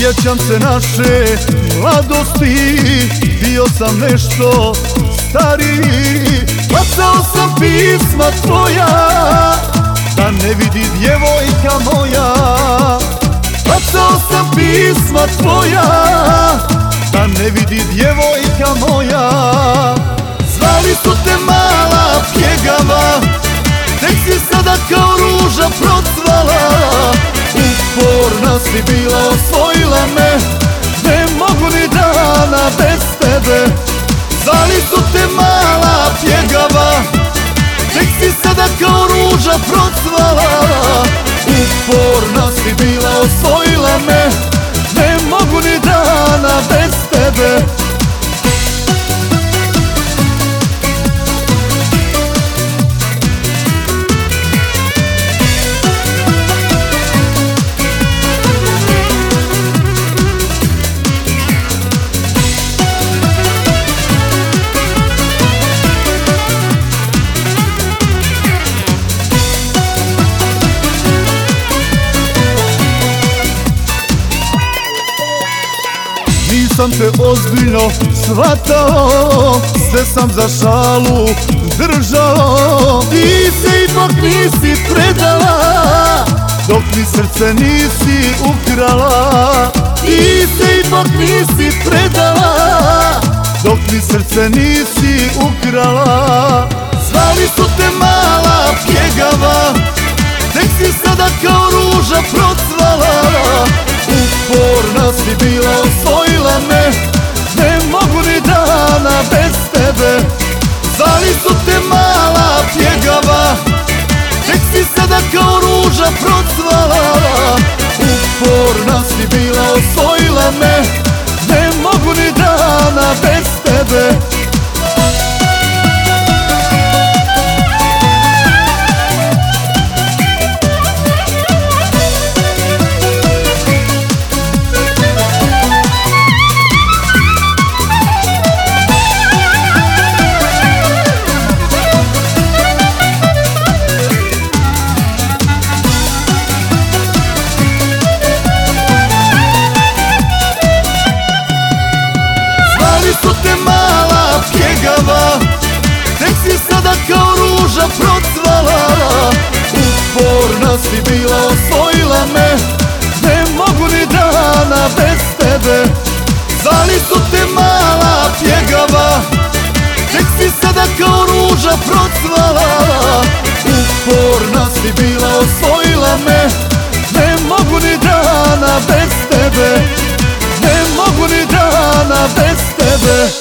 Sjećam se naše mladosti Bio sam nešto stariji Bacao sam pisma tvoja Da ne vidi djevojka moja. Bacao sam pisma tvoja Da ne vidi djevojka Uporna si bila, osvojila me? Ne mogu ni dana bez tebe. Zvali su te mala pjegava? Tek si sada kao ruža procvala. Uporna si bila, osvojila me Nisam te ozbiljno shvatao Sve sam za šalu držao. Ti se ipak nisi predala Dok mi srce nisi ukrala. Ti se ipak nisi predala Dok mi srce nisi ukrala. Zvali su te mala pjegava Tek si sada kao ruža procvala. Uporna si bila, osvojila me Ne mogu ni dana bez tebe. Zvali su te mala pjegava? Tek si sada kao ruža procvala. Uporna si bila, osvojila me. Ne mogu ni dana bez tebe osvojila me. Ne mogu ni dana bez tebe. Zvali su te mala pjegava. Tek si sada kao ruža procvala. Uporna si bila, osvojila me. Ne mogu ni dana bez tebe. Ne mogu ni dana bez tebe